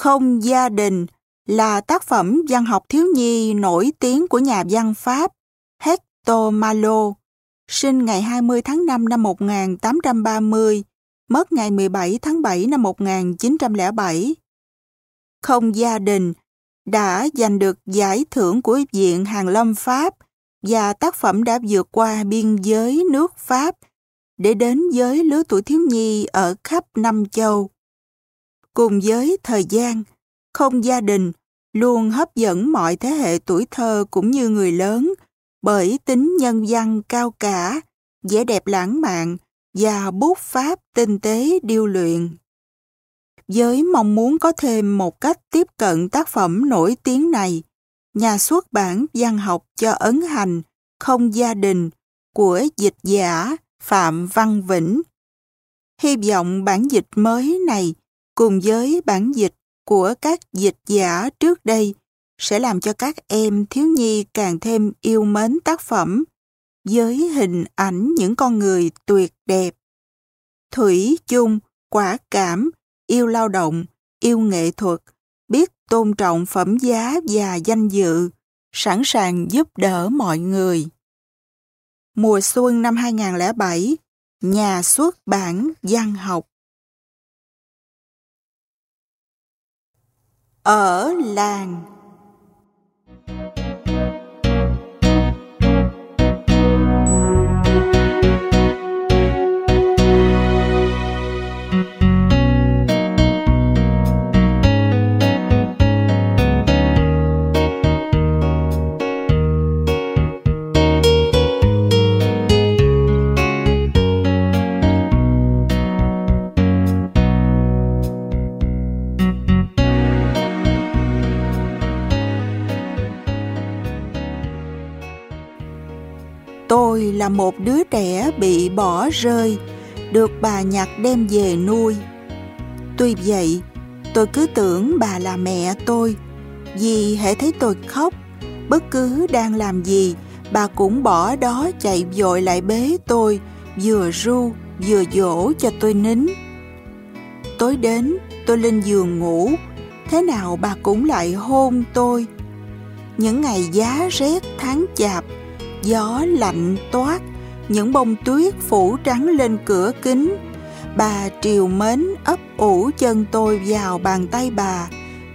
Không gia đình là tác phẩm văn học thiếu nhi nổi tiếng của nhà văn Pháp Hector Malo, sinh ngày 20 tháng 5 năm 1830, mất ngày 17 tháng 7 năm 1907. Không gia đình đã giành được giải thưởng của Viện Hàn Lâm Pháp và tác phẩm đã vượt qua biên giới nước Pháp để đến với lứa tuổi thiếu nhi ở khắp năm châu. Cùng với thời gian, không gia đình luôn hấp dẫn mọi thế hệ tuổi thơ cũng như người lớn bởi tính nhân văn cao cả, vẻ đẹp lãng mạn và bút pháp tinh tế điêu luyện. Với mong muốn có thêm một cách tiếp cận tác phẩm nổi tiếng này, nhà xuất bản văn học cho ấn hành Không gia đình của dịch giả Phạm Văn Vĩnh. Hy vọng bản dịch mới này cùng với bản dịch của các dịch giả trước đây sẽ làm cho các em thiếu nhi càng thêm yêu mến tác phẩm với hình ảnh những con người tuyệt đẹp. Thủy chung, quả cảm, yêu lao động, yêu nghệ thuật, biết tôn trọng phẩm giá và danh dự, sẵn sàng giúp đỡ mọi người. Mùa xuân năm 2007, Nhà xuất bản văn học Ở làng. Tôi là một đứa trẻ bị bỏ rơi, được bà nhặt đem về nuôi. Tuy vậy, tôi cứ tưởng bà là mẹ tôi, vì hễ thấy tôi khóc, bất cứ đang làm gì, bà cũng bỏ đó chạy vội lại bế tôi, vừa ru, vừa dỗ cho tôi nín. Tối đến, tôi lên giường ngủ, thế nào bà cũng lại hôn tôi. Những ngày giá rét tháng chạp, gió lạnh toát, những bông tuyết phủ trắng lên cửa kính. Bà triều mến ấp ủ chân tôi vào bàn tay bà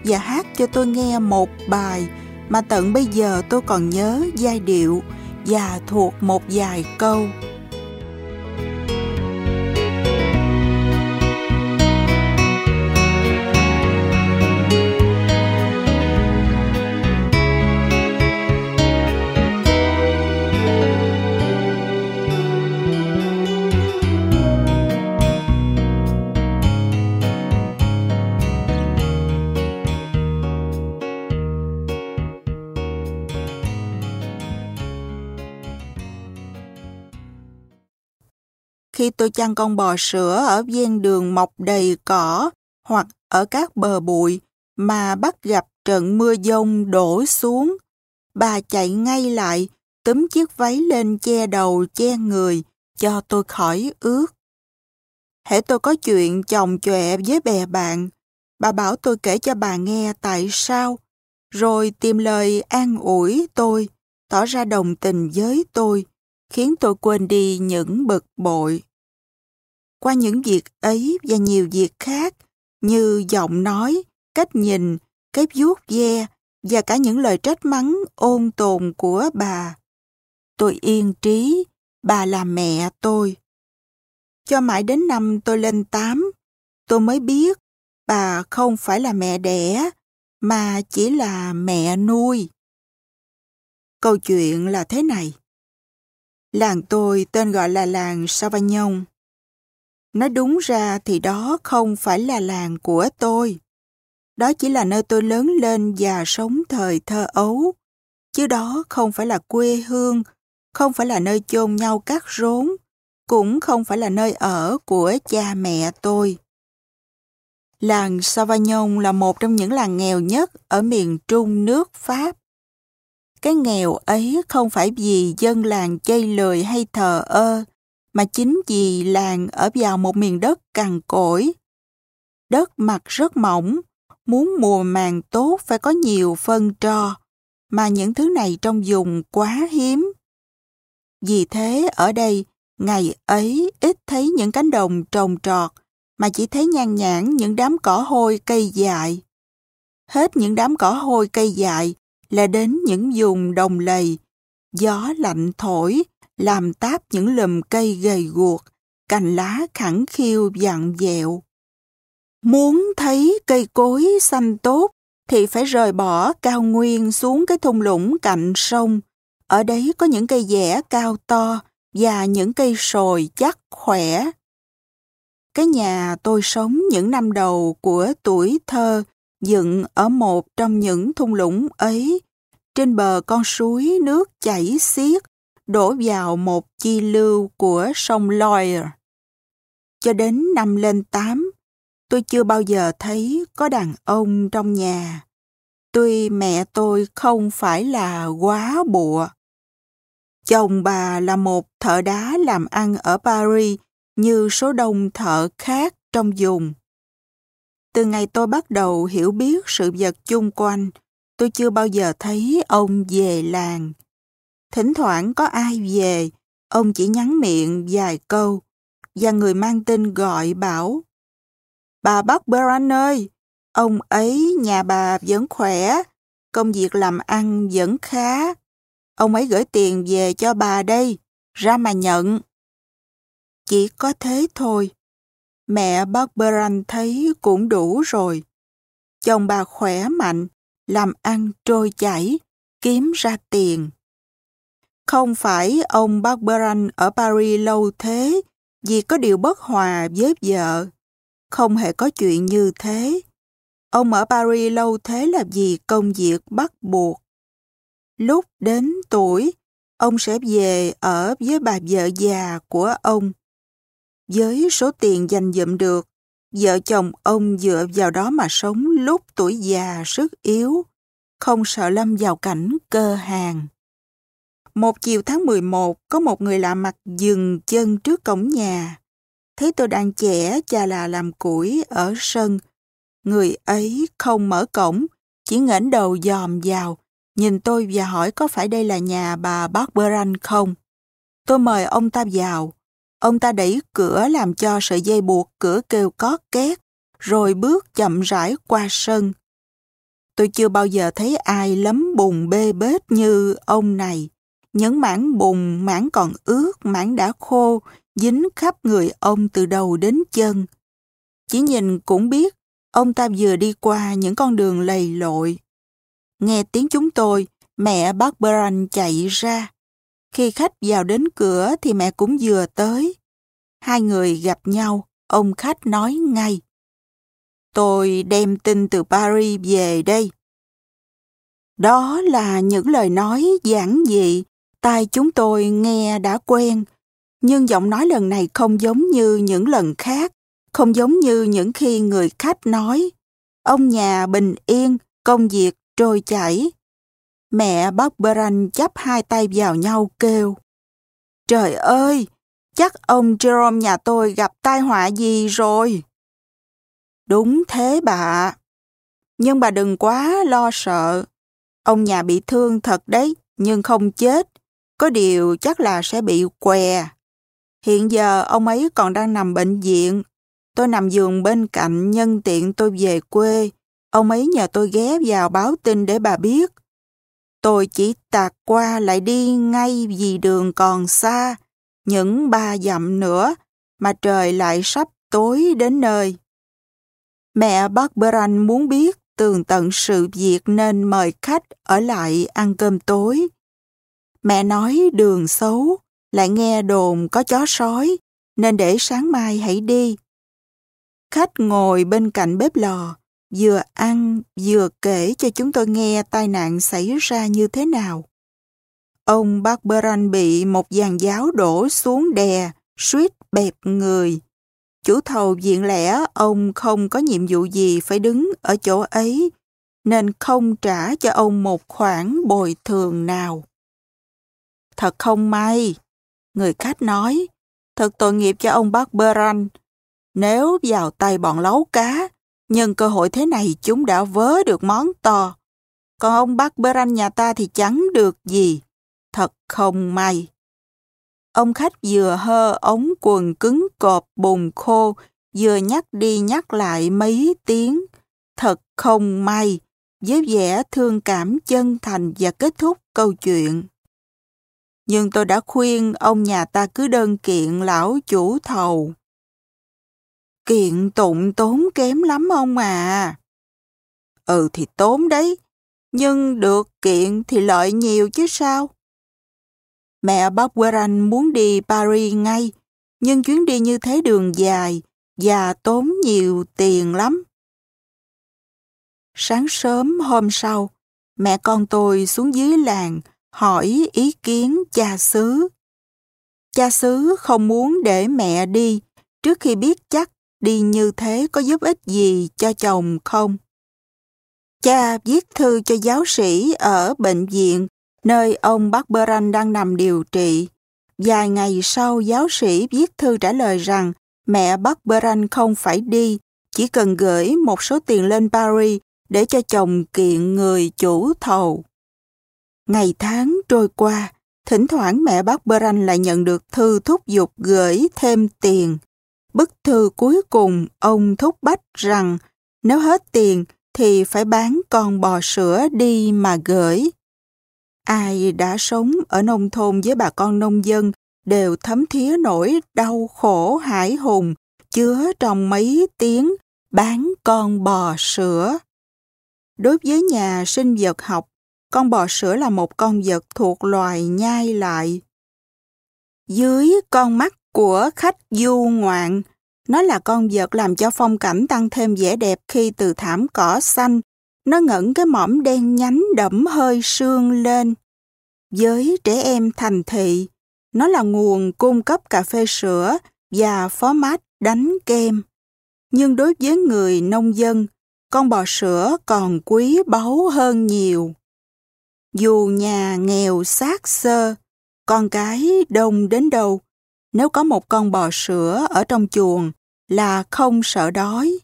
và hát cho tôi nghe một bài mà tận bây giờ tôi còn nhớ giai điệu và thuộc một vài câu. Khi tôi chăn con bò sữa ở ven đường mọc đầy cỏ hoặc ở các bờ bụi mà bắt gặp trận mưa dông đổ xuống. Bà chạy ngay lại, túm chiếc váy lên che đầu che người, cho tôi khỏi ướt. Hễ tôi có chuyện chồng chọe với bè bạn, bà bảo tôi kể cho bà nghe tại sao, rồi tìm lời an ủi tôi, tỏ ra đồng tình với tôi, khiến tôi quên đi những bực bội. Qua những việc ấy và nhiều việc khác như giọng nói, cách nhìn, cái vuốt ve và cả những lời trách mắng ôn tồn của bà. Tôi yên trí, bà là mẹ tôi. Cho mãi đến năm tôi lên tám, tôi mới biết bà không phải là mẹ đẻ, mà chỉ là mẹ nuôi. Câu chuyện là thế này. Làng tôi tên gọi là làng Savagnon. Nói đúng ra thì đó không phải là làng của tôi. Đó chỉ là nơi tôi lớn lên và sống thời thơ ấu. Chứ đó không phải là quê hương, không phải là nơi chôn nhau cắt rốn, cũng không phải là nơi ở của cha mẹ tôi. Làng Savagnon là một trong những làng nghèo nhất ở miền trung nước Pháp. Cái nghèo ấy không phải vì dân làng chây lười hay thờ ơ, mà chính vì làng ở vào một miền đất cằn cỗi. Đất mặt rất mỏng, Muốn mùa màng tốt phải có nhiều phân tro, mà những thứ này trong vùng quá hiếm. Vì thế ở đây, ngày ấy ít thấy những cánh đồng trồng trọt, mà chỉ thấy nhan nhản những đám cỏ hôi cây dại. Hết những đám cỏ hôi cây dại là đến những vùng đồng lầy, gió lạnh thổi, làm táp những lùm cây gầy guộc, cành lá khẳng khiu dặn dẹo. Muốn thấy cây cối xanh tốt thì phải rời bỏ cao nguyên xuống cái thung lũng cạnh sông. Ở đấy có những cây dẻ cao to và những cây sồi chắc khỏe. Cái nhà tôi sống những năm đầu của tuổi thơ dựng ở một trong những thung lũng ấy, trên bờ con suối nước chảy xiết, đổ vào một chi lưu của sông Loire. Cho đến năm lên tám, tôi chưa bao giờ thấy có đàn ông trong nhà. Tuy mẹ tôi không phải là quá bụa. Chồng bà là một thợ đá làm ăn ở Paris như số đông thợ khác trong vùng. Từ ngày tôi bắt đầu hiểu biết sự vật chung quanh, tôi chưa bao giờ thấy ông về làng. Thỉnh thoảng có ai về, ông chỉ nhắn miệng vài câu, và người mang tin gọi bảo Bà bác Beran ơi, ông ấy nhà bà vẫn khỏe, công việc làm ăn vẫn khá. Ông ấy gửi tiền về cho bà đây, ra mà nhận. Chỉ có thế thôi. Mẹ Barberan thấy cũng đủ rồi. Chồng bà khỏe mạnh, làm ăn trôi chảy, kiếm ra tiền. Không phải ông Barberan ở Paris lâu thế vì có điều bất hòa với vợ. Không hề có chuyện như thế. Ông ở Paris lâu thế là vì công việc bắt buộc. Lúc đến tuổi, ông sẽ về ở với bà vợ già của ông. Với số tiền dành dụm được, vợ chồng ông dựa vào đó mà sống lúc tuổi già sức yếu, không sợ lâm vào cảnh cơ hàng. Một chiều tháng 11, có một người lạ mặt dừng chân trước cổng nhà. Thấy tôi đang chẻ cha là làm củi ở sân. Người ấy không mở cổng, chỉ ngẩng đầu dòm vào, nhìn tôi và hỏi có phải đây là nhà bà Barbara không. Tôi mời ông ta vào. Ông ta đẩy cửa làm cho sợi dây buộc cửa kêu có két, rồi bước chậm rãi qua sân. Tôi chưa bao giờ thấy ai lấm bùn bê bết như ông này. Những mảng bùn, mảng còn ướt, mảng đã khô, dính khắp người ông từ đầu đến chân. Chỉ nhìn cũng biết, ông ta vừa đi qua những con đường lầy lội. Nghe tiếng chúng tôi, mẹ bác Brand chạy ra. Khi khách vào đến cửa thì mẹ cũng vừa tới. Hai người gặp nhau, ông khách nói ngay. Tôi đem tin từ Paris về đây. Đó là những lời nói giản dị, tai chúng tôi nghe đã quen, nhưng giọng nói lần này không giống như những lần khác, không giống như những khi người khách nói. Ông nhà bình yên, công việc trôi chảy. Mẹ bác Bran chắp hai tay vào nhau kêu. Trời ơi, chắc ông Jerome nhà tôi gặp tai họa gì rồi. Đúng thế bà. Nhưng bà đừng quá lo sợ. Ông nhà bị thương thật đấy, nhưng không chết. Có điều chắc là sẽ bị què. Hiện giờ ông ấy còn đang nằm bệnh viện. Tôi nằm giường bên cạnh nhân tiện tôi về quê. Ông ấy nhờ tôi ghé vào báo tin để bà biết. Tôi chỉ tạt qua lại đi ngay vì đường còn xa, những ba dặm nữa, mà trời lại sắp tối đến nơi. Mẹ bác Bran muốn biết tường tận sự việc nên mời khách ở lại ăn cơm tối. Mẹ nói đường xấu, lại nghe đồn có chó sói, nên để sáng mai hãy đi. Khách ngồi bên cạnh bếp lò, vừa ăn vừa kể cho chúng tôi nghe tai nạn xảy ra như thế nào. Ông Barberan bị một dàn giáo đổ xuống đè, suýt bẹp người. Chủ thầu diện lẽ ông không có nhiệm vụ gì phải đứng ở chỗ ấy, nên không trả cho ông một khoản bồi thường nào. Thật không may, người khách nói, thật tội nghiệp cho ông Barberan. Nếu vào tay bọn lấu cá, Nhân cơ hội thế này chúng đã vớ được món to. Còn ông bác Beran nhà ta thì chẳng được gì. Thật không may. Ông khách vừa hơ ống quần cứng cộp bùn khô, vừa nhắc đi nhắc lại mấy tiếng. Thật không may, với vẻ thương cảm chân thành và kết thúc câu chuyện. Nhưng tôi đã khuyên ông nhà ta cứ đơn kiện lão chủ thầu. Kiện tụng tốn kém lắm ông à. Ừ thì tốn đấy, nhưng được kiện thì lợi nhiều chứ sao. Mẹ Bob Warren muốn đi Paris ngay, nhưng chuyến đi như thế đường dài và tốn nhiều tiền lắm. Sáng sớm hôm sau, mẹ con tôi xuống dưới làng hỏi ý kiến cha xứ. Cha xứ không muốn để mẹ đi trước khi biết chắc đi như thế có giúp ích gì cho chồng không. Cha viết thư cho giáo sĩ ở bệnh viện nơi ông Barberan đang nằm điều trị. Vài ngày sau, giáo sĩ viết thư trả lời rằng mẹ Barberan không phải đi, chỉ cần gửi một số tiền lên Paris để cho chồng kiện người chủ thầu. Ngày tháng trôi qua, thỉnh thoảng mẹ bác Beran lại nhận được thư thúc giục gửi thêm tiền. Bức thư cuối cùng ông thúc bách rằng nếu hết tiền thì phải bán con bò sữa đi mà gửi. Ai đã sống ở nông thôn với bà con nông dân đều thấm thía nỗi đau khổ hải hùng chứa trong mấy tiếng bán con bò sữa. Đối với nhà sinh vật học, con bò sữa là một con vật thuộc loài nhai lại. Dưới con mắt của khách du ngoạn, nó là con vật làm cho phong cảnh tăng thêm vẻ đẹp khi từ thảm cỏ xanh, nó ngẩng cái mỏm đen nhánh đẫm hơi sương lên. Với trẻ em thành thị, nó là nguồn cung cấp cà phê sữa và phó mát đánh kem. Nhưng đối với người nông dân, con bò sữa còn quý báu hơn nhiều. Dù nhà nghèo xác xơ, con cái đông đến đâu, nếu có một con bò sữa ở trong chuồng là không sợ đói.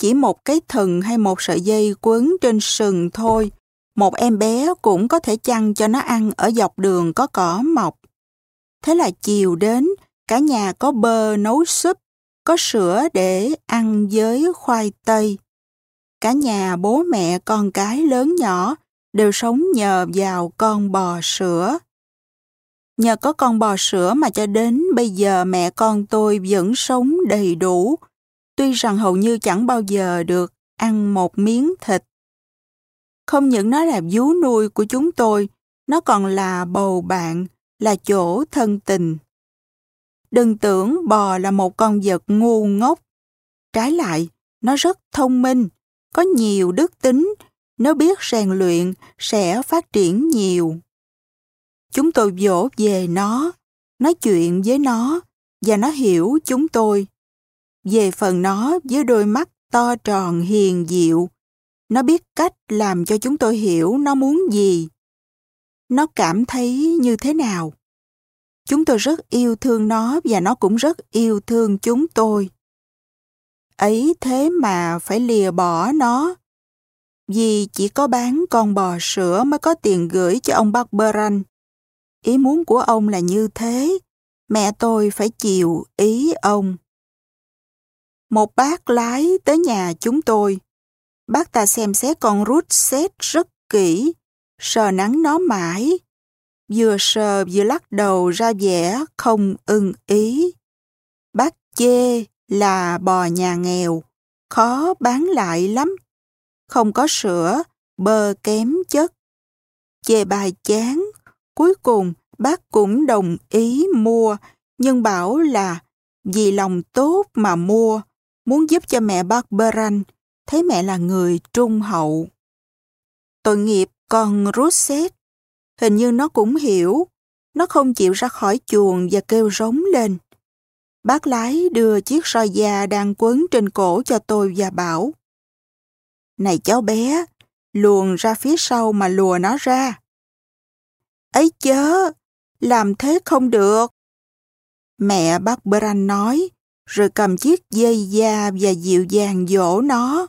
Chỉ một cái thừng hay một sợi dây quấn trên sừng thôi, một em bé cũng có thể chăn cho nó ăn ở dọc đường có cỏ mọc. Thế là chiều đến, cả nhà có bơ nấu súp, có sữa để ăn với khoai tây. Cả nhà bố mẹ con cái lớn nhỏ đều sống nhờ vào con bò sữa. Nhờ có con bò sữa mà cho đến bây giờ mẹ con tôi vẫn sống đầy đủ, tuy rằng hầu như chẳng bao giờ được ăn một miếng thịt. Không những nó là vú nuôi của chúng tôi, nó còn là bầu bạn, là chỗ thân tình. Đừng tưởng bò là một con vật ngu ngốc. Trái lại, nó rất thông minh, có nhiều đức tính, Nó biết rèn luyện sẽ phát triển nhiều. Chúng tôi dỗ về nó, nói chuyện với nó và nó hiểu chúng tôi. Về phần nó với đôi mắt to tròn hiền diệu, nó biết cách làm cho chúng tôi hiểu nó muốn gì. Nó cảm thấy như thế nào. Chúng tôi rất yêu thương nó và nó cũng rất yêu thương chúng tôi. Ấy thế mà phải lìa bỏ nó. Vì chỉ có bán con bò sữa mới có tiền gửi cho ông Barberan. Ý muốn của ông là như thế. Mẹ tôi phải chịu ý ông. Một bác lái tới nhà chúng tôi. Bác ta xem xét con rút xét rất kỹ, sờ nắng nó mãi. Vừa sờ vừa lắc đầu ra vẻ không ưng ý. Bác chê là bò nhà nghèo, khó bán lại lắm. Không có sữa, bơ kém chất. Chê bài chán, cuối cùng bác cũng đồng ý mua, nhưng bảo là vì lòng tốt mà mua, muốn giúp cho mẹ bác Beran, thấy mẹ là người trung hậu. Tội nghiệp con Rosset, hình như nó cũng hiểu, nó không chịu ra khỏi chuồng và kêu rống lên. Bác lái đưa chiếc roi da đang quấn trên cổ cho tôi và bảo Này cháu bé, luồn ra phía sau mà lùa nó ra. Ấy chớ, làm thế không được. Mẹ bác Bran nói, rồi cầm chiếc dây da và dịu dàng dỗ nó.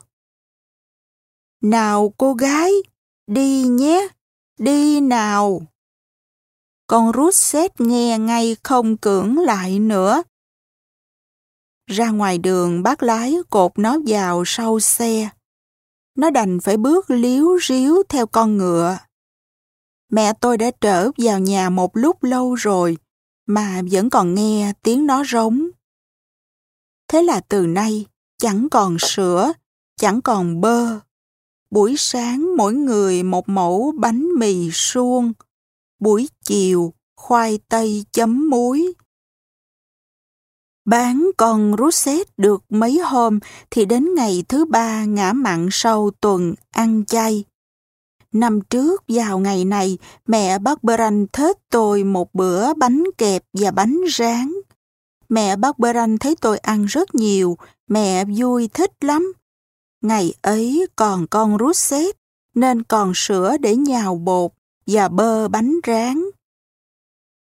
Nào cô gái, đi nhé, đi nào. Con rút xét nghe ngay không cưỡng lại nữa. Ra ngoài đường bác lái cột nó vào sau xe. Nó đành phải bước liếu ríu theo con ngựa. Mẹ tôi đã trở vào nhà một lúc lâu rồi, mà vẫn còn nghe tiếng nó rống. Thế là từ nay, chẳng còn sữa, chẳng còn bơ. Buổi sáng mỗi người một mẫu bánh mì suông, buổi chiều khoai tây chấm muối. Bán con Russet được mấy hôm thì đến ngày thứ ba ngã mặn sau tuần ăn chay. Năm trước vào ngày này, mẹ bác Beran thết tôi một bữa bánh kẹp và bánh rán. Mẹ bác Beran thấy tôi ăn rất nhiều, mẹ vui thích lắm. Ngày ấy còn con rút xếp, nên còn sữa để nhào bột và bơ bánh rán.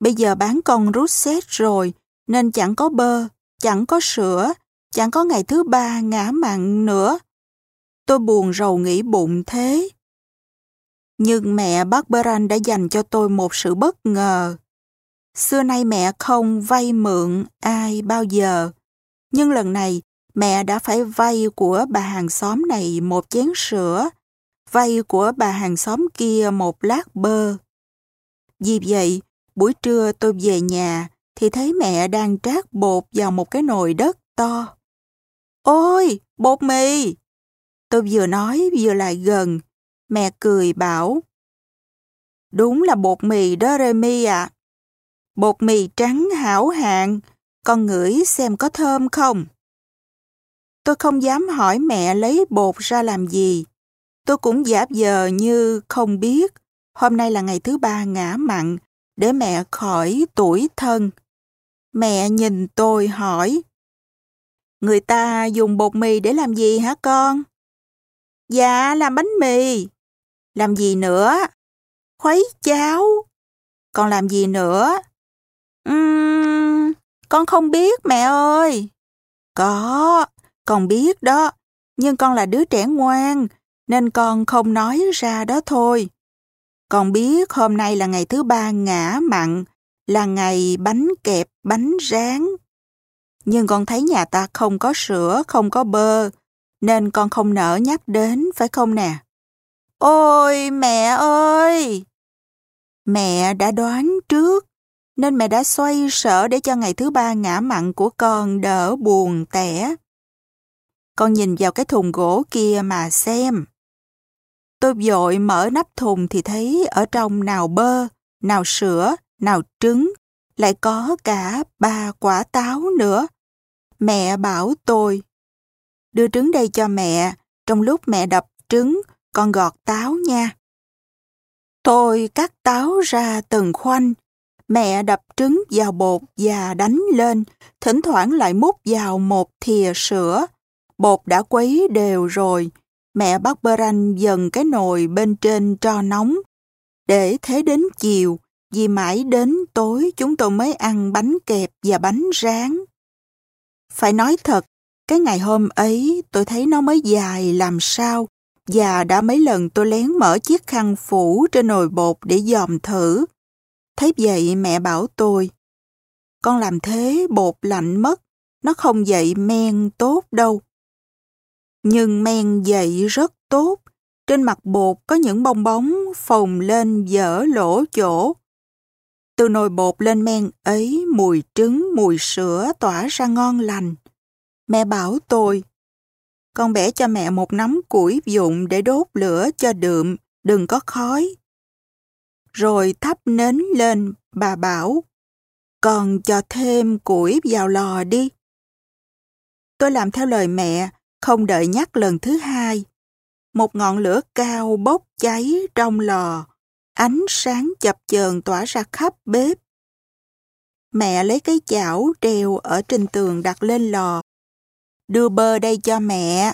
Bây giờ bán con rút xét rồi, nên chẳng có bơ, chẳng có sữa, chẳng có ngày thứ ba ngã mặn nữa. Tôi buồn rầu nghĩ bụng thế. Nhưng mẹ bác đã dành cho tôi một sự bất ngờ. Xưa nay mẹ không vay mượn ai bao giờ. Nhưng lần này, mẹ đã phải vay của bà hàng xóm này một chén sữa, vay của bà hàng xóm kia một lát bơ. Vì vậy, buổi trưa tôi về nhà thì thấy mẹ đang trát bột vào một cái nồi đất to. Ôi, bột mì! Tôi vừa nói vừa lại gần, Mẹ cười bảo, Đúng là bột mì đó Remy ạ. À. Bột mì trắng hảo hạng, con ngửi xem có thơm không? Tôi không dám hỏi mẹ lấy bột ra làm gì. Tôi cũng giả vờ như không biết. Hôm nay là ngày thứ ba ngã mặn, để mẹ khỏi tuổi thân. Mẹ nhìn tôi hỏi, Người ta dùng bột mì để làm gì hả con? Dạ, làm bánh mì. Làm gì nữa? Khuấy cháo. Còn làm gì nữa? Uhm, con không biết mẹ ơi. Có, con biết đó. Nhưng con là đứa trẻ ngoan, nên con không nói ra đó thôi. Con biết hôm nay là ngày thứ ba ngã mặn, là ngày bánh kẹp, bánh rán. Nhưng con thấy nhà ta không có sữa, không có bơ, nên con không nỡ nhắc đến, phải không nè? Ôi mẹ ơi! Mẹ đã đoán trước, nên mẹ đã xoay sở để cho ngày thứ ba ngã mặn của con đỡ buồn tẻ. Con nhìn vào cái thùng gỗ kia mà xem. Tôi vội mở nắp thùng thì thấy ở trong nào bơ, nào sữa, nào trứng, lại có cả ba quả táo nữa. Mẹ bảo tôi, đưa trứng đây cho mẹ, trong lúc mẹ đập trứng, con gọt táo nha. Tôi cắt táo ra từng khoanh, mẹ đập trứng vào bột và đánh lên, thỉnh thoảng lại múc vào một thìa sữa. Bột đã quấy đều rồi, mẹ bắt Beran dần cái nồi bên trên cho nóng. Để thế đến chiều, vì mãi đến tối chúng tôi mới ăn bánh kẹp và bánh rán. Phải nói thật, cái ngày hôm ấy tôi thấy nó mới dài làm sao và đã mấy lần tôi lén mở chiếc khăn phủ trên nồi bột để dòm thử. Thấy vậy mẹ bảo tôi, con làm thế bột lạnh mất, nó không dậy men tốt đâu. Nhưng men dậy rất tốt, trên mặt bột có những bong bóng phồng lên dở lỗ chỗ. Từ nồi bột lên men ấy, mùi trứng, mùi sữa tỏa ra ngon lành. Mẹ bảo tôi, con bẻ cho mẹ một nắm củi dụng để đốt lửa cho đượm, đừng có khói. Rồi thắp nến lên, bà bảo, còn cho thêm củi vào lò đi. Tôi làm theo lời mẹ, không đợi nhắc lần thứ hai. Một ngọn lửa cao bốc cháy trong lò, ánh sáng chập chờn tỏa ra khắp bếp. Mẹ lấy cái chảo treo ở trên tường đặt lên lò, đưa bơ đây cho mẹ.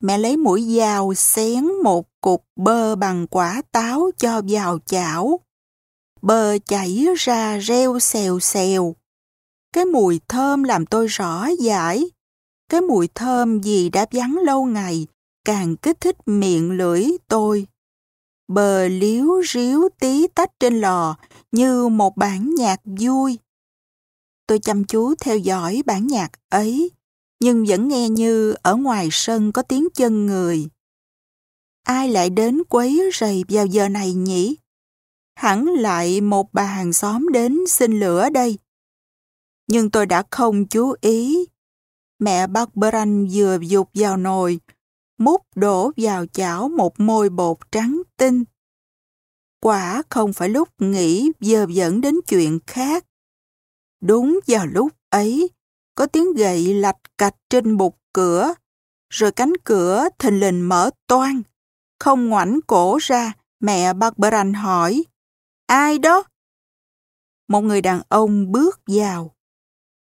Mẹ lấy mũi dao xén một cục bơ bằng quả táo cho vào chảo. Bơ chảy ra reo xèo xèo. Cái mùi thơm làm tôi rõ giải Cái mùi thơm gì đã vắng lâu ngày càng kích thích miệng lưỡi tôi. Bờ liếu ríu tí tách trên lò như một bản nhạc vui. Tôi chăm chú theo dõi bản nhạc ấy, nhưng vẫn nghe như ở ngoài sân có tiếng chân người. Ai lại đến quấy rầy vào giờ này nhỉ? Hẳn lại một bà hàng xóm đến xin lửa đây. Nhưng tôi đã không chú ý. Mẹ Barbaran vừa dục vào nồi, múc đổ vào chảo một môi bột trắng tinh. Quả không phải lúc nghĩ giờ dẫn đến chuyện khác. Đúng vào lúc ấy, có tiếng gậy lạch cạch trên bục cửa, rồi cánh cửa thình lình mở toang. Không ngoảnh cổ ra, mẹ Barbaran hỏi, ai đó? Một người đàn ông bước vào.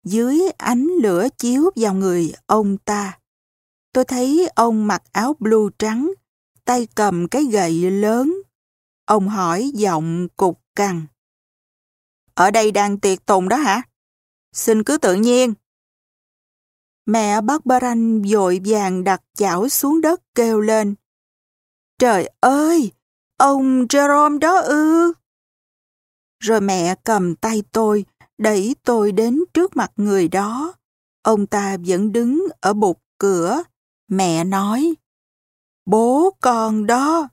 Dưới ánh lửa chiếu vào người ông ta. Tôi thấy ông mặc áo blue trắng, tay cầm cái gậy lớn. Ông hỏi giọng cục cằn. Ở đây đang tiệc tùng đó hả? Xin cứ tự nhiên. Mẹ bác Baran vàng đặt chảo xuống đất kêu lên. Trời ơi, ông Jerome đó ư. Rồi mẹ cầm tay tôi, đẩy tôi đến trước mặt người đó. Ông ta vẫn đứng ở bục cửa. Mẹ nói, bố con đó.